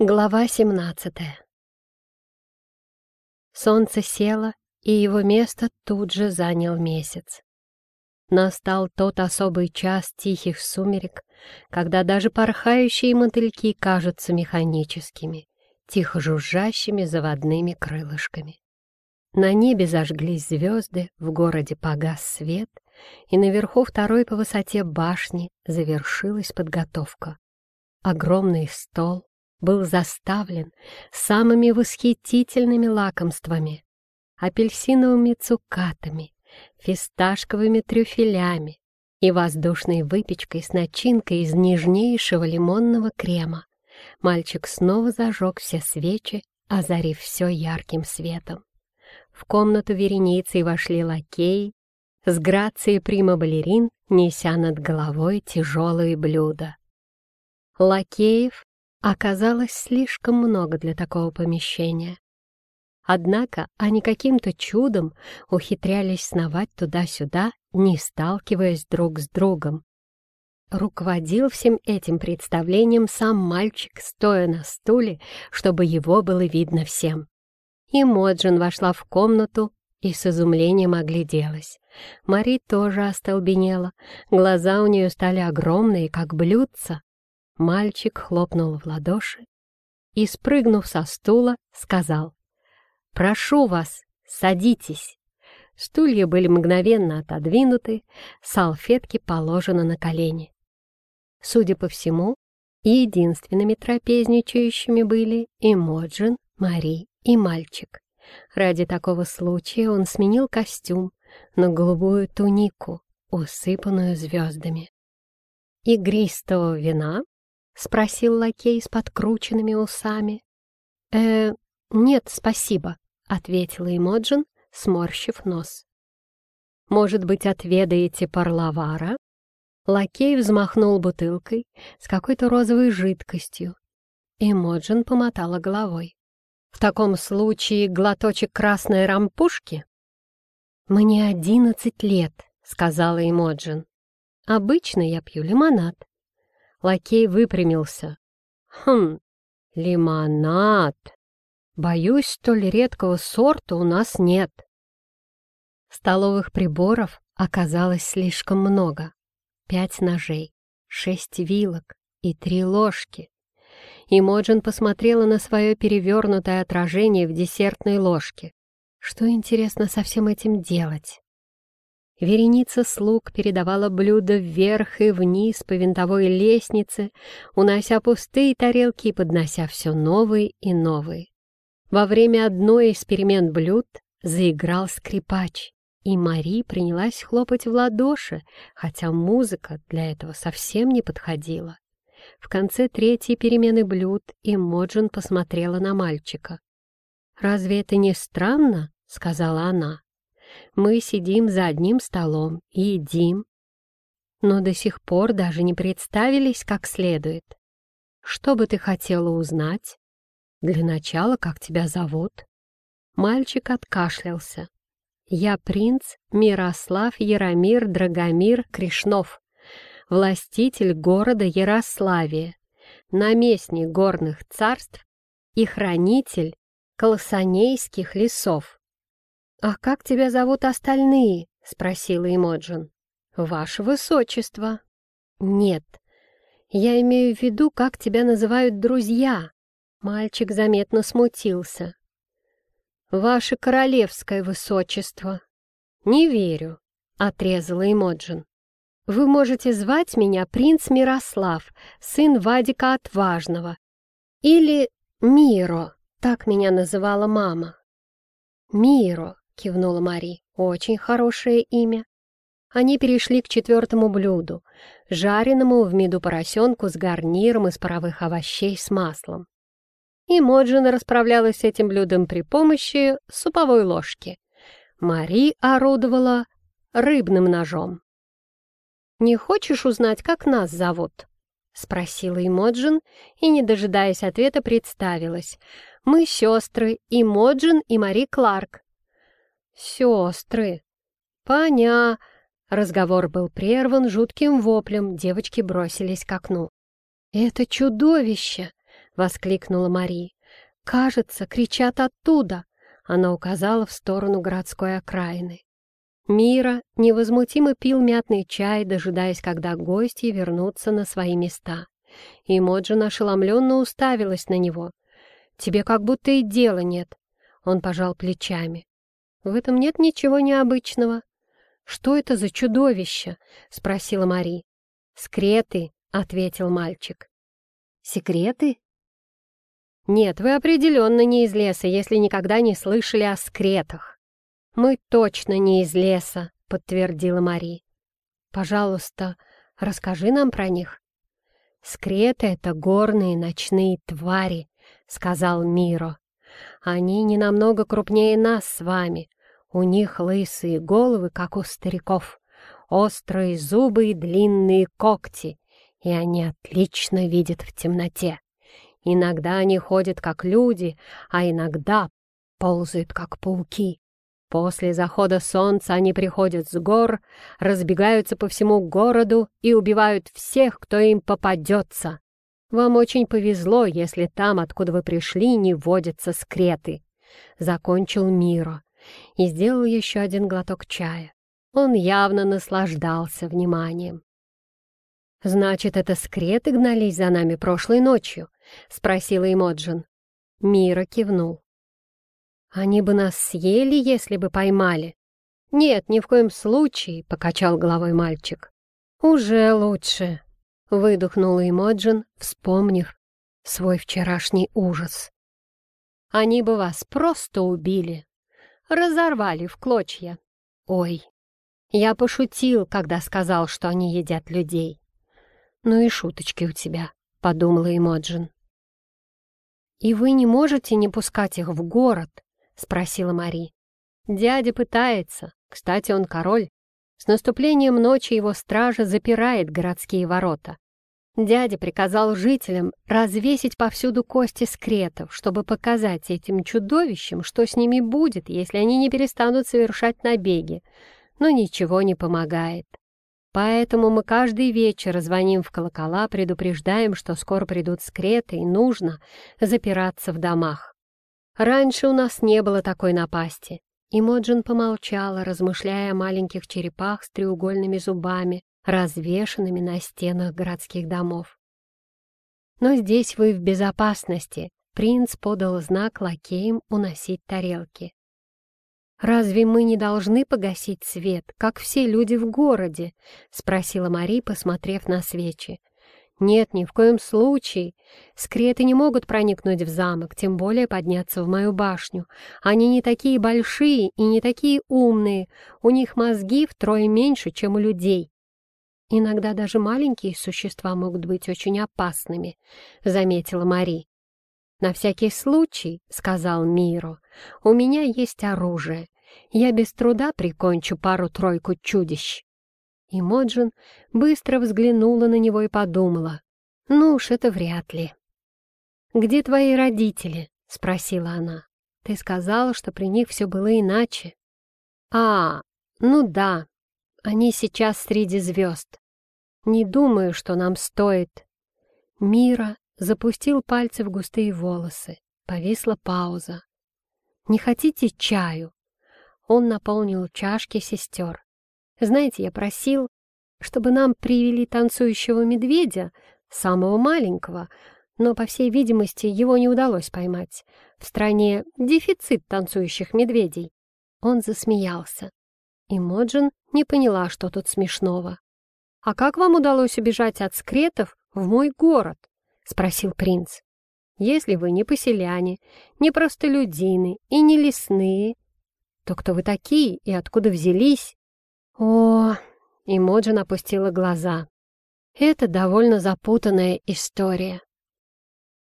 Глава 17 Солнце село, и его место тут же занял месяц. Настал тот особый час тихих сумерек, когда даже порхающие мотыльки кажутся механическими, тихо жужжащими заводными крылышками. На небе зажглись звезды, в городе погас свет, и наверху второй по высоте башни завершилась подготовка. Огромный стол, был заставлен самыми восхитительными лакомствами, апельсиновыми цукатами, фисташковыми трюфелями и воздушной выпечкой с начинкой из нежнейшего лимонного крема. Мальчик снова зажег все свечи, озарив все ярким светом. В комнату вереницей вошли лакеи, с грацией прима-балерин, неся над головой тяжелые блюда. Лакеев оказалось слишком много для такого помещения. Однако они каким-то чудом ухитрялись сновать туда-сюда, не сталкиваясь друг с другом. Руководил всем этим представлением сам мальчик, стоя на стуле, чтобы его было видно всем. И Моджин вошла в комнату и с изумлением огляделась. Мари тоже остолбенела, глаза у нее стали огромные, как блюдца, Мальчик хлопнул в ладоши и, спрыгнув со стула, сказал «Прошу вас, садитесь». Стулья были мгновенно отодвинуты, салфетки положены на колени. Судя по всему, единственными трапезничающими были и Моджин, Мари и мальчик. Ради такого случая он сменил костюм на голубую тунику, усыпанную звездами. Игристого вина — спросил лакей с подкрученными усами. «Э, нет, спасибо», — ответила Эмоджин, сморщив нос. «Может быть, отведаете парлавара?» Лакей взмахнул бутылкой с какой-то розовой жидкостью. Эмоджин помотала головой. «В таком случае глоточек красной рампушки?» «Мне одиннадцать лет», — сказала Эмоджин. «Обычно я пью лимонад». Лакей выпрямился. «Хм, лимонад. Боюсь, столь редкого сорта у нас нет». Столовых приборов оказалось слишком много. Пять ножей, шесть вилок и три ложки. И Моджин посмотрела на свое перевернутое отражение в десертной ложке. Что, интересно, со всем этим делать? Вереница слуг передавала блюда вверх и вниз по винтовой лестнице, унося пустые тарелки и поднося все новые и новые. Во время одной из перемен блюд заиграл скрипач, и Мари принялась хлопать в ладоши, хотя музыка для этого совсем не подходила. В конце третьей перемены блюд Имоджин посмотрела на мальчика. «Разве это не странно?» — сказала она. Мы сидим за одним столом едим, но до сих пор даже не представились как следует. Что бы ты хотела узнать? Для начала, как тебя зовут?» Мальчик откашлялся. «Я принц Мирослав Яромир Драгомир Кришнов, властитель города Ярославия, наместник горных царств и хранитель колосанейских лесов. «А как тебя зовут остальные?» — спросила Эмоджин. «Ваше Высочество». «Нет, я имею в виду, как тебя называют друзья». Мальчик заметно смутился. «Ваше Королевское Высочество». «Не верю», — отрезала Эмоджин. «Вы можете звать меня принц Мирослав, сын Вадика Отважного. Или Миро, так меня называла мама». «Миро, кивнула Мари. «Очень хорошее имя». Они перешли к четвертому блюду, жареному в меду поросенку с гарниром из паровых овощей с маслом. И Моджина расправлялась с этим блюдом при помощи суповой ложки. Мари орудовала рыбным ножом. «Не хочешь узнать, как нас зовут?» — спросила Имоджин, и, не дожидаясь ответа, представилась. «Мы сестры, Имоджин и Мари Кларк. «Сестры!» «Поня!» Разговор был прерван жутким воплем, девочки бросились к окну. «Это чудовище!» — воскликнула Мари. «Кажется, кричат оттуда!» Она указала в сторону городской окраины. Мира невозмутимо пил мятный чай, дожидаясь, когда гости вернутся на свои места. И Моджин ошеломленно уставилась на него. «Тебе как будто и дела нет». Он пожал плечами. «В этом нет ничего необычного». «Что это за чудовище?» — спросила Мари. «Скреты», — ответил мальчик. «Секреты?» «Нет, вы определенно не из леса, если никогда не слышали о скретах». «Мы точно не из леса», — подтвердила Мари. «Пожалуйста, расскажи нам про них». «Скреты — это горные ночные твари», — сказал Миро. «Они не намного крупнее нас с вами. У них лысые головы, как у стариков, острые зубы и длинные когти, и они отлично видят в темноте. Иногда они ходят, как люди, а иногда ползают, как пауки. После захода солнца они приходят с гор, разбегаются по всему городу и убивают всех, кто им попадется. Вам очень повезло, если там, откуда вы пришли, не водятся скреты. Закончил Миро и сделал еще один глоток чая. Он явно наслаждался вниманием. «Значит, это скреты гнались за нами прошлой ночью?» — спросила Эмоджин. Мира кивнул. Они бы нас съели, если бы поймали. Нет, ни в коем случае, — покачал головой мальчик. Уже лучше, — выдохнула Эмоджин, вспомнив свой вчерашний ужас. Они бы вас просто убили, разорвали в клочья. Ой, я пошутил, когда сказал, что они едят людей. Ну и шуточки у тебя, — подумала Эмоджин. И вы не можете не пускать их в город, — спросила Мари. «Дядя пытается. Кстати, он король. С наступлением ночи его стража запирает городские ворота. Дядя приказал жителям развесить повсюду кости скретов, чтобы показать этим чудовищам, что с ними будет, если они не перестанут совершать набеги. Но ничего не помогает. Поэтому мы каждый вечер звоним в колокола, предупреждаем, что скоро придут скреты и нужно запираться в домах. Раньше у нас не было такой напасти. И Моджин помолчала, размышляя о маленьких черепах с треугольными зубами, развешанными на стенах городских домов. «Но здесь вы в безопасности», — принц подал знак лакеям уносить тарелки. «Разве мы не должны погасить свет, как все люди в городе?» — спросила Мари, посмотрев на свечи. «Нет, ни в коем случае. Скреты не могут проникнуть в замок, тем более подняться в мою башню. Они не такие большие и не такие умные. У них мозги втрое меньше, чем у людей. Иногда даже маленькие существа могут быть очень опасными», — заметила Мари. «На всякий случай», — сказал Миро, — «у меня есть оружие. Я без труда прикончу пару-тройку чудищ». И Моджин быстро взглянула на него и подумала. «Ну уж это вряд ли». «Где твои родители?» — спросила она. «Ты сказала, что при них все было иначе». «А, ну да, они сейчас среди звезд. Не думаю, что нам стоит». Мира запустил пальцы в густые волосы. Повисла пауза. «Не хотите чаю?» Он наполнил чашки сестер. Знаете, я просил, чтобы нам привели танцующего медведя, самого маленького, но, по всей видимости, его не удалось поймать. В стране дефицит танцующих медведей. Он засмеялся. И Моджин не поняла, что тут смешного. «А как вам удалось убежать от скретов в мой город?» — спросил принц. «Если вы не поселяне, не простолюдины и не лесные, то кто вы такие и откуда взялись?» О, Имоджин опустила глаза. Это довольно запутанная история.